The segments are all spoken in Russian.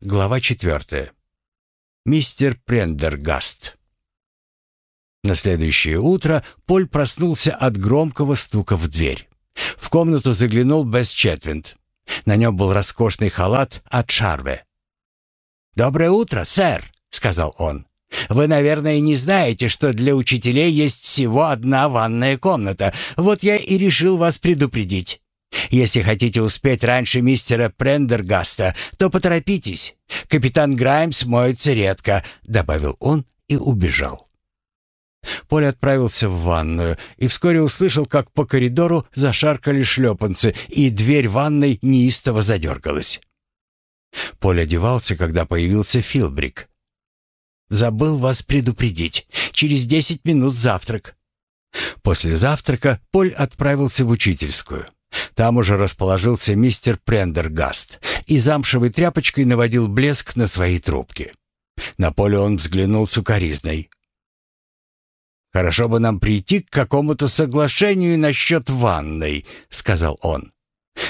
Глава четвертая. Мистер Прендергаст. На следующее утро Поль проснулся от громкого стука в дверь. В комнату заглянул Бесс Четвинд. На нем был роскошный халат от Шарве. «Доброе утро, сэр», — сказал он. «Вы, наверное, не знаете, что для учителей есть всего одна ванная комната. Вот я и решил вас предупредить. Если хотите успеть раньше мистера Прендергаста, то поторопитесь. Капитан Граймс моется редко», — добавил он и убежал. Поль отправился в ванную и вскоре услышал, как по коридору зашаркали шлепанцы, и дверь ванной неистово задергалась. Поль одевался, когда появился Филбрик. «Забыл вас предупредить. Через десять минут завтрак». После завтрака Поль отправился в учительскую. Там уже расположился мистер Прендергаст и замшевой тряпочкой наводил блеск на свои трубки. На поле он взглянул сукоризной. «Хорошо бы нам прийти к какому-то соглашению насчет ванной», — сказал он.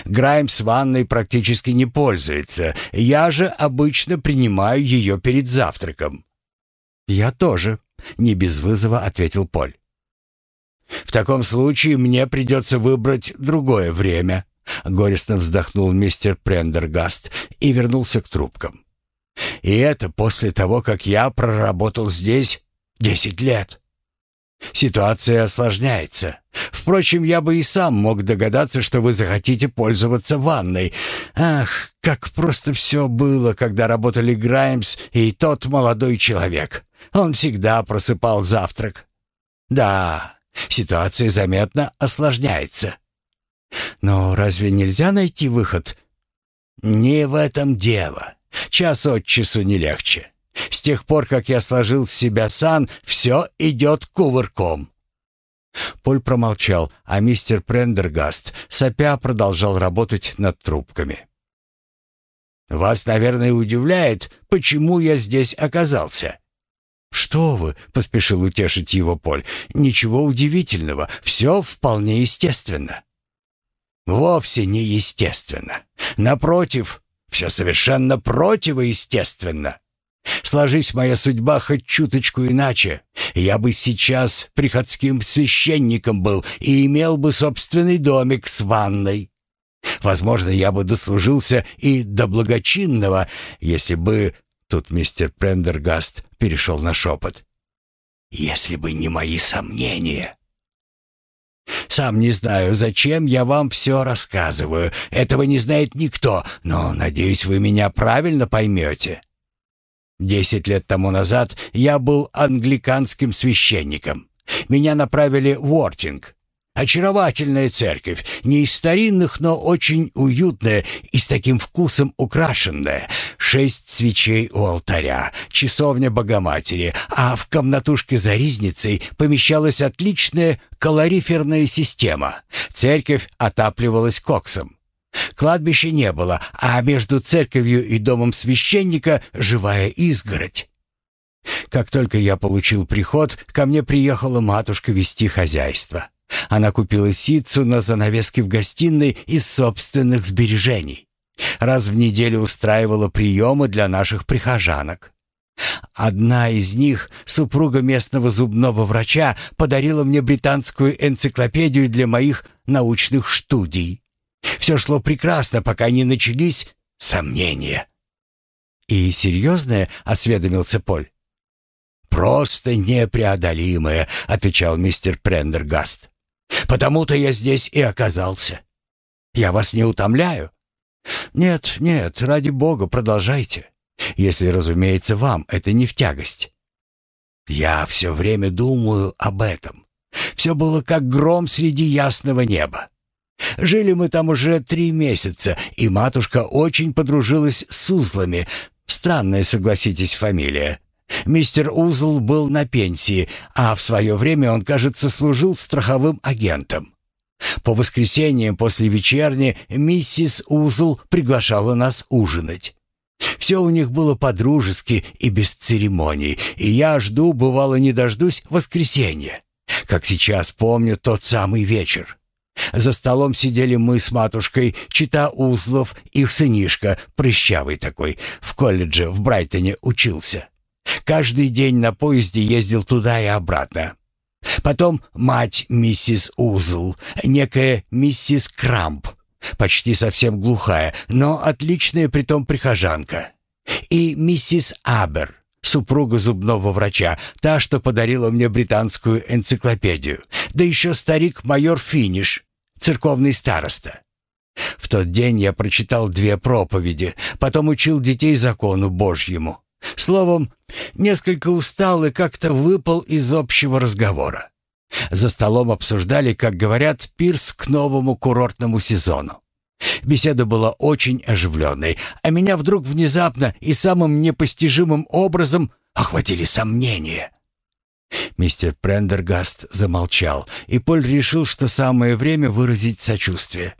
«Граймс ванной практически не пользуется. Я же обычно принимаю ее перед завтраком». «Я тоже», — не без вызова ответил Поль. «В таком случае мне придется выбрать другое время», — горестно вздохнул мистер Прендергаст и вернулся к трубкам. «И это после того, как я проработал здесь десять лет». Ситуация осложняется. Впрочем, я бы и сам мог догадаться, что вы захотите пользоваться ванной. Ах, как просто все было, когда работали Граймс и тот молодой человек. Он всегда просыпал завтрак. Да, Ситуация заметно осложняется. Но разве нельзя найти выход? Не в этом дело. Час от часу не легче. С тех пор, как я сложил в себя сан, все идет кувырком. Поль промолчал, а мистер Прендергаст, сопя, продолжал работать над трубками. «Вас, наверное, удивляет, почему я здесь оказался. «Что вы?» — поспешил утешить его Поль. «Ничего удивительного. Все вполне естественно». «Вовсе не естественно. Напротив, все совершенно противоестественно. Сложись моя судьба хоть чуточку иначе, я бы сейчас приходским священником был и имел бы собственный домик с ванной. Возможно, я бы дослужился и до благочинного, если бы Тут мистер Прендергаст перешел на шепот. «Если бы не мои сомнения!» «Сам не знаю, зачем я вам все рассказываю. Этого не знает никто, но, надеюсь, вы меня правильно поймете. Десять лет тому назад я был англиканским священником. Меня направили в Уортинг, Очаровательная церковь, не из старинных, но очень уютная и с таким вкусом украшенная. Шесть свечей у алтаря, часовня Богоматери, а в комнатушке за ризницей помещалась отличная калориферная система. Церковь отапливалась коксом. Кладбища не было, а между церковью и домом священника живая изгородь. Как только я получил приход, ко мне приехала матушка вести хозяйство. Она купила ситцу на занавеске в гостиной из собственных сбережений. Раз в неделю устраивала приемы для наших прихожанок. Одна из них, супруга местного зубного врача, подарила мне британскую энциклопедию для моих научных студий. Все шло прекрасно, пока не начались сомнения. «И серьезное?» — осведомился Поль. «Просто непреодолимое», — отвечал мистер Прендергаст. Потому-то я здесь и оказался. Я вас не утомляю? Нет, нет, ради бога, продолжайте. Если, разумеется, вам это не в тягость. Я все время думаю об этом. Все было как гром среди ясного неба. Жили мы там уже три месяца, и матушка очень подружилась с узлами. Странная, согласитесь, фамилия. Мистер Узл был на пенсии, а в свое время он, кажется, служил страховым агентом. По воскресеньям после вечерни миссис Узл приглашала нас ужинать. Все у них было по-дружески и без церемоний, и я жду, бывало, не дождусь воскресенья. Как сейчас помню тот самый вечер. За столом сидели мы с матушкой, чита Узлов, их сынишка, прыщавый такой, в колледже в Брайтоне учился. Каждый день на поезде ездил туда и обратно. Потом мать миссис Узл, некая миссис Крамп, почти совсем глухая, но отличная притом прихожанка. И миссис Абер, супруга зубного врача, та, что подарила мне британскую энциклопедию. Да еще старик-майор Финиш, церковный староста. В тот день я прочитал две проповеди, потом учил детей закону Божьему. Словом, несколько устал и как-то выпал из общего разговора. За столом обсуждали, как говорят, пирс к новому курортному сезону. Беседа была очень оживленной, а меня вдруг внезапно и самым непостижимым образом охватили сомнения. Мистер Прендергаст замолчал, и Поль решил, что самое время выразить сочувствие.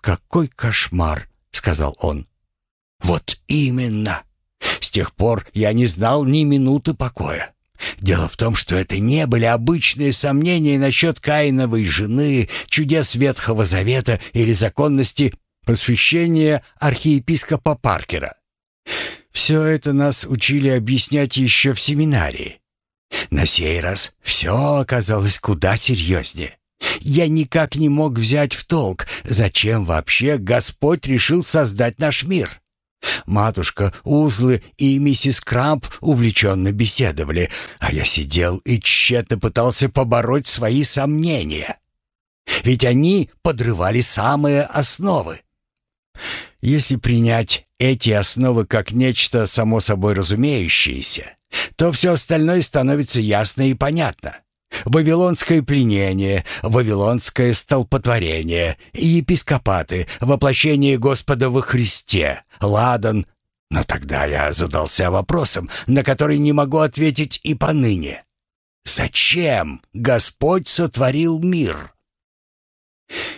«Какой кошмар!» — сказал он. «Вот именно! С тех пор я не знал ни минуты покоя. Дело в том, что это не были обычные сомнения насчет Каиновой жены, чудес Ветхого Завета или законности посвящения архиепископа Паркера. Все это нас учили объяснять еще в семинарии. На сей раз все оказалось куда серьезнее. Я никак не мог взять в толк, зачем вообще Господь решил создать наш мир. Матушка, Узлы и миссис Крамп увлеченно беседовали, а я сидел и тщетно пытался побороть свои сомнения. Ведь они подрывали самые основы. Если принять эти основы как нечто само собой разумеющееся, то все остальное становится ясно и понятно. Вавилонское пленение, вавилонское столпотворение, епископаты, воплощение Господа во Христе, ладан. Но тогда я задался вопросом, на который не могу ответить и поныне. Зачем Господь сотворил мир?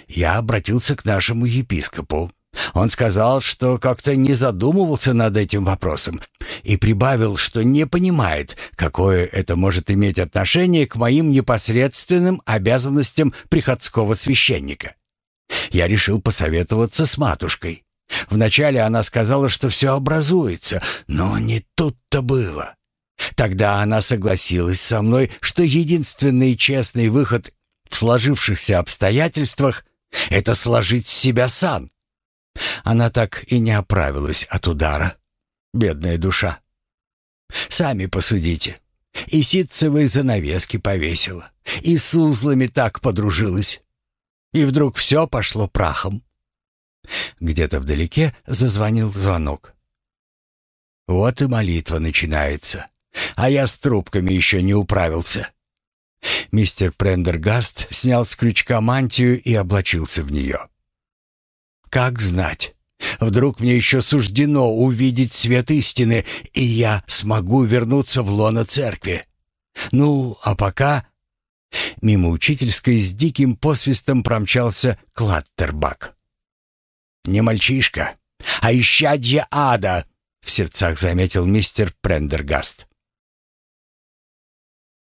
Я обратился к нашему епископу, он сказал, что как-то не задумывался над этим вопросом и прибавил, что не понимает, какое это может иметь отношение к моим непосредственным обязанностям приходского священника. Я решил посоветоваться с матушкой. Вначале она сказала, что все образуется, но не тут-то было. Тогда она согласилась со мной, что единственный честный выход в сложившихся обстоятельствах — это сложить с себя сан. Она так и не оправилась от удара. Бедная душа. Сами посудите. И ситцевые занавески повесила, и с узлами так подружилась. И вдруг все пошло прахом. Где-то вдалеке зазвонил звонок. Вот и молитва начинается, а я с трубками еще не управился. Мистер Прендергаст снял с крючка мантию и облачился в нее. Как знать? Вдруг мне еще суждено увидеть свет истины, и я смогу вернуться в лоно церкви. Ну, а пока... Мимо учительской с диким посвистом промчался Клаттербак. «Не мальчишка, а исчадье ада!» — в сердцах заметил мистер Прендергаст.